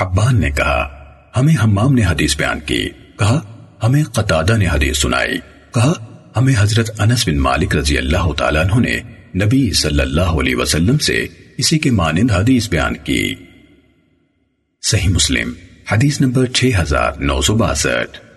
حبان نے کہا، ہمیں حمام نے حدیث بیان کی۔ کہا، ہمیں قطادہ نے حدیث سنائی۔ کہا، ہمیں حضرت انس بن مالک رضی اللہ تعالیٰ عنہ نے نبی صلی اللہ علیہ وسلم سے اسی کے مانند حدیث بیان کی۔ صحیح مسلم، حدیث نمبر 6962